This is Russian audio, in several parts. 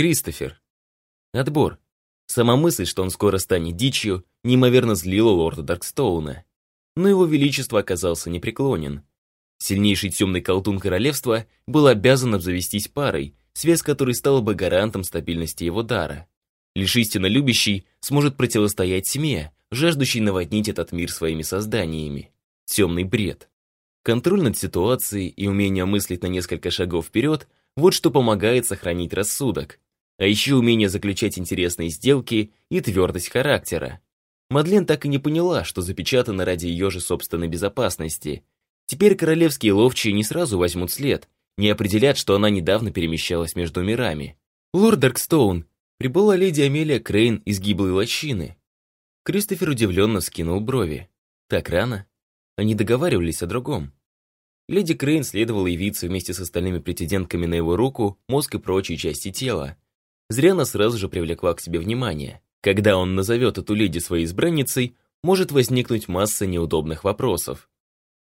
Кристофер. Отбор. Сама мысль, что он скоро станет дичью, неимоверно злила лорда Даркстоуна. Но его величество оказался непреклонен. Сильнейший темный колдун королевства был обязан обзавестись парой, связь которой стала бы гарантом стабильности его дара. Лишь истинно любящий сможет противостоять тьме, жаждущей наводнить этот мир своими созданиями. Темный бред. Контроль над ситуацией и умение мыслить на несколько шагов вперед – вот что помогает сохранить рассудок. А еще умение заключать интересные сделки и твердость характера. Мадлен так и не поняла, что запечатана ради ее же собственной безопасности. Теперь королевские ловчие не сразу возьмут след, не определят, что она недавно перемещалась между мирами. «Лорд Даркстоун, прибыла леди Амелия Крейн из гиблой лощины». Кристофер удивленно скинул брови. «Так рано?» Они договаривались о другом. Леди Крейн следовало явиться вместе с остальными претендентками на его руку, мозг и прочие части тела. Зря она сразу же привлекла к себе внимание. Когда он назовет эту леди своей избранницей, может возникнуть масса неудобных вопросов.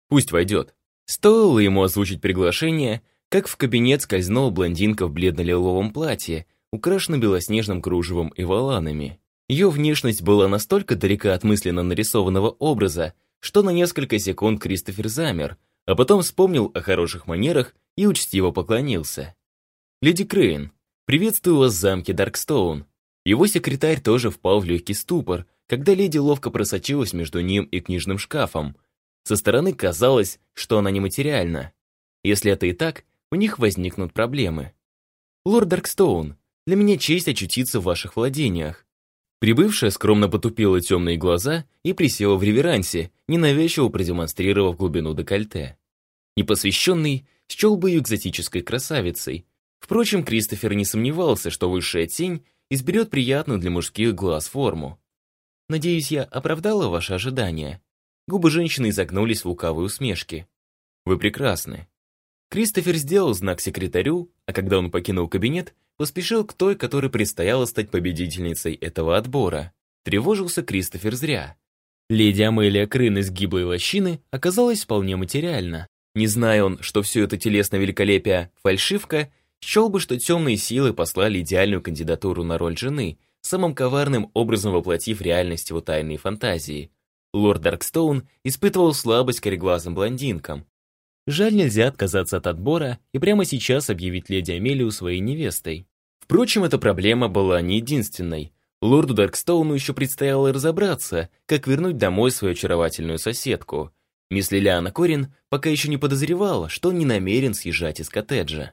Пусть войдет. Стоило ему озвучить приглашение, как в кабинет скользнула блондинка в бледно-лиловом платье, украшенном белоснежным кружевом и воланами. Ее внешность была настолько далека от мысленно нарисованного образа, что на несколько секунд Кристофер замер, а потом вспомнил о хороших манерах и учтиво поклонился. «Леди Крейн, приветствую вас в замке Даркстоун». Его секретарь тоже впал в легкий ступор, когда леди ловко просочилась между ним и книжным шкафом. Со стороны казалось, что она нематериальна. Если это и так, у них возникнут проблемы. «Лорд Даркстоун, для меня честь очутиться в ваших владениях. Прибывшая скромно потупила темные глаза и присела в реверансе, ненавязчиво продемонстрировав глубину декольте. Непосвященный счел бы экзотической красавицей. Впрочем, Кристофер не сомневался, что высшая тень изберет приятную для мужских глаз форму. «Надеюсь, я оправдала ваши ожидания?» Губы женщины изогнулись в лукавой усмешке. «Вы прекрасны». Кристофер сделал знак секретарю, а когда он покинул кабинет, поспешил к той, которой предстояло стать победительницей этого отбора. Тревожился Кристофер зря. Леди Амелия Крын из гиблой лощины оказалась вполне материальна. Не зная он, что все это телесное великолепие – фальшивка, счел бы, что темные силы послали идеальную кандидатуру на роль жены, самым коварным образом воплотив реальность его тайной фантазии. Лорд Даркстоун испытывал слабость к кореглазым блондинкам, Жаль, нельзя отказаться от отбора и прямо сейчас объявить леди Амелию своей невестой. Впрочем, эта проблема была не единственной. Лорду Даркстоуну еще предстояло разобраться, как вернуть домой свою очаровательную соседку. Мисс Лилиана Корин пока еще не подозревала, что он не намерен съезжать из коттеджа.